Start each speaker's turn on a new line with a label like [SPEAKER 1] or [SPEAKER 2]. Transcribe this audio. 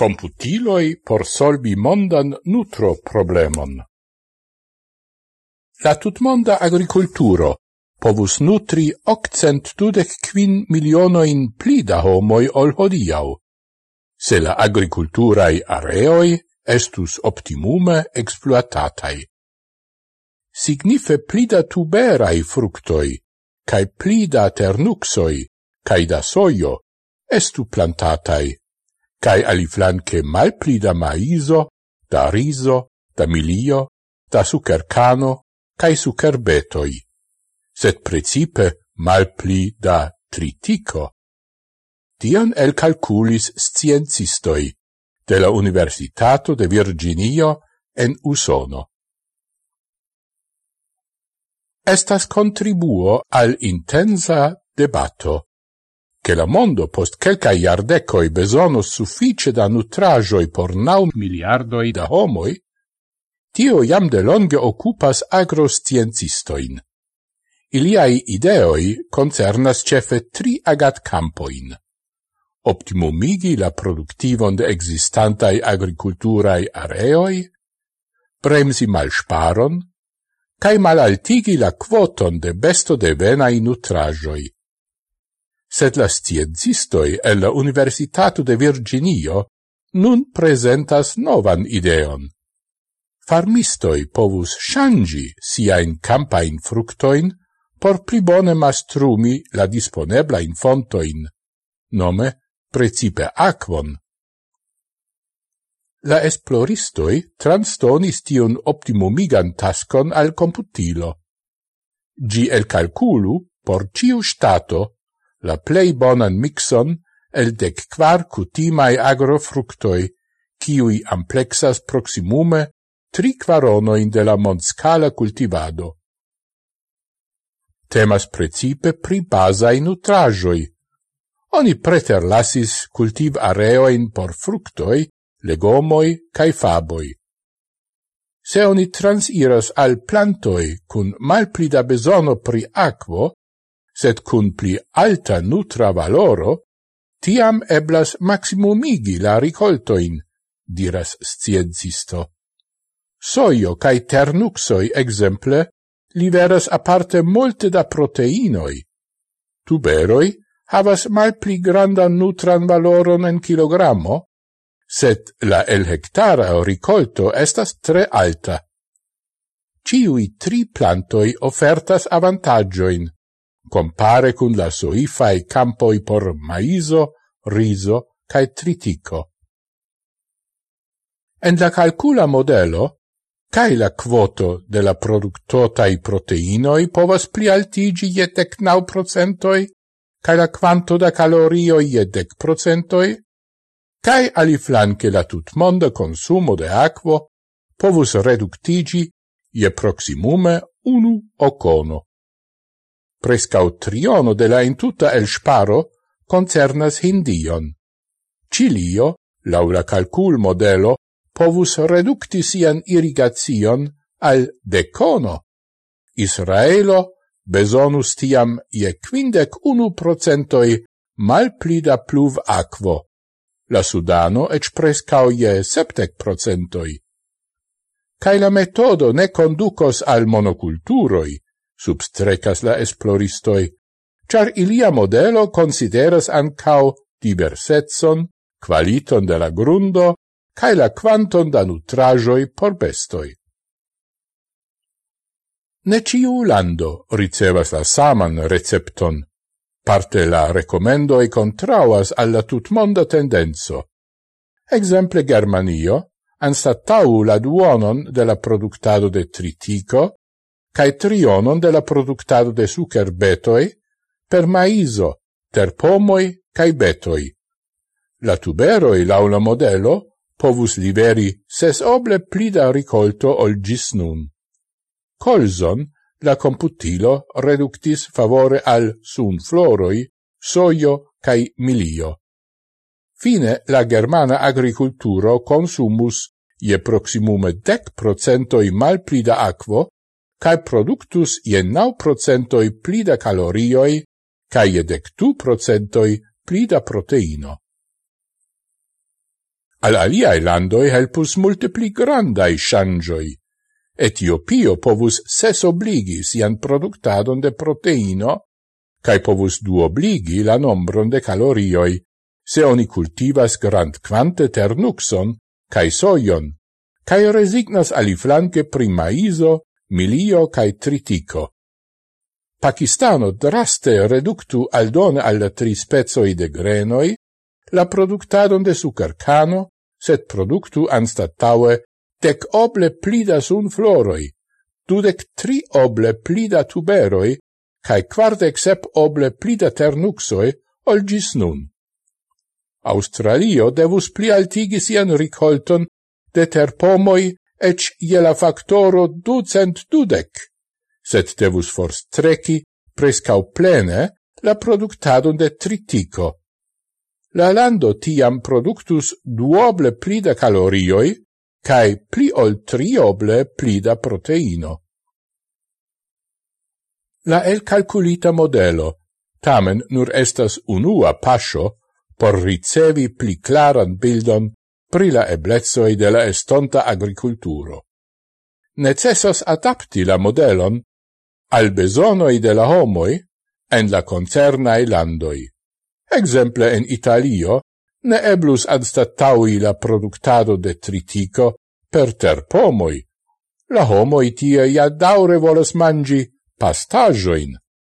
[SPEAKER 1] computiloi por solvi mondan nutro problemon. La tutmonda agriculturo povus nutri occent dudec quin milionoin plida homoi ol hodiau, se la agriculturae areoi estus optimume exploatatai. Signife plida tuberai fructoi, cae plida ternuxoi, cae da soio, estu plantatai cae aliflanque malpli da maiso, da riso, da milio, da sucercano, cae sucerbetoi, set principe malpli da tritico. Tion elcalculis sciencistoi de la Universitato de Virginio en Usono. Estas contribuo al intensa debato che la mondo post quelca iardecoi besono suffice da nutrajoi por nau miliardoi da homoi, tio jam de longe occupas agroscientistoin. Iliai ideoi concernas cefe tri agat campoin. Optimumigi la productivon de existantai agriculturai areoi, bremsi malsparon, cae malaltigi la quoton de besto de venai nutrajoi, sed la sciencistoi el la Universitato de Virginio nun presentas novan ideon. Farmistoi povus shangi siain campain fructoin por pli bone mastrumi la disponeblain fontoin, nome precipe aquon. La esploristoi transtonis tion optimumigan taskon al computilo. Gi el calculu por ciu stato la plei bonan mixon el dec quar cutimai agrofructoi, ciui amplexas proximume tri quaronoin de la monscala cultivado. Temas precipe pri basai nutrajoi. Oni preterlasis cultiv areoin por fructoi, legomoi cae faboi. Se oni transiras al plantoi cun malplida besono pri aquo, sed cun pli alta nutra valoro, tiam eblas maximumigi la ricoltoin, diras sciencisto. Soio cae ternuxoi exemple liveras aparte multe da proteinoi. Tuberoi havas mal pli grandan nutran valoron en kilogrammo, set la el hectara ricolto estas tre alta. Ciui tri plantoi ofertas avantagioin, compare cun la soifae campoi por maiso, riso cae tritico. En la calcula modelo, cae la quoto de la productotai proteinoi povas plialtigi je decnau procentoi, cae la quanto da calorioi je dec procentoi, cae aliflanque la tutmonda consumo de aquo povus reductigi je proximume unu ocono prescau triono de la intuta el sparo concernas Hindion. Cilio, laula calcul modelo, povus reducti sian irrigation al decono. Israelo besonus tiam je quindec unu procentoi mal plida pluv aquo. La Sudano ec prescau je septec procentoi. Cai la metodo ne conducos al monoculturoi, substrecas la esploristoi, char ilia modelo consideras ancao diversetson, qualiton de la grundo, cae la quanton da nutrajoi por bestoi. Ne ciu lando ricevas la saman recepton, parte la recomendoi contrauas alla tutmonda tendenzo. Exemple Germanio, anstatau la duonon de la productado de tritico, cae trionon de la productado de sucer betoi per maiso, ter pomoi cae betoi. La tuberoi laula modelo povus liveri ses oble pli da ricolto ol gis nun. Colson la computilo reductis favore al sunfloroi, soio cae milio. Fine la germana agriculturo consumus je proximume dec procentoi mal pli da aquo cae productus je nau procentoi plida calorioi, cae je dectu procentoi plida proteino. Al aliae landoi helpus multe pli grandai shangioi. Etiopio povus ses obligi sian productadon de proteino, cae povus du obligi la nombron de calorioi, se oni cultivas grand quante ternuxon, cae soion, cae resignas aliflanque pri maiso milio cae tritico. Pakistano draste reductu aldone al tri spezoi de grenoi la productadon de sucarcano, set productu anstataue dec oble plida sun floroi, dudec tri oble plida tuberoi, cae quardec sep oble plida ternuxoi ol gis nun. Australio devus pli altigi sian ricolton de terpomoi ec iela factoro ducent dudec, set devus forstreci prescau plene la productadon de tritico. La lando tiam productus duoble plida calorioi, cae pli ol trioble plida proteino. La el calculita modelo, tamen nur estas unua pascio por ricevi pli claran bildon pri la eblezoi de la estonta agriculturo. Necessos adapti la modelon al besonoi de la homoi en la concernae landoi. Exemple en Italio ne eblus adstattaui la productado de tritico per terpomoi. La homoi tie ja daure volas mangi pastajoin.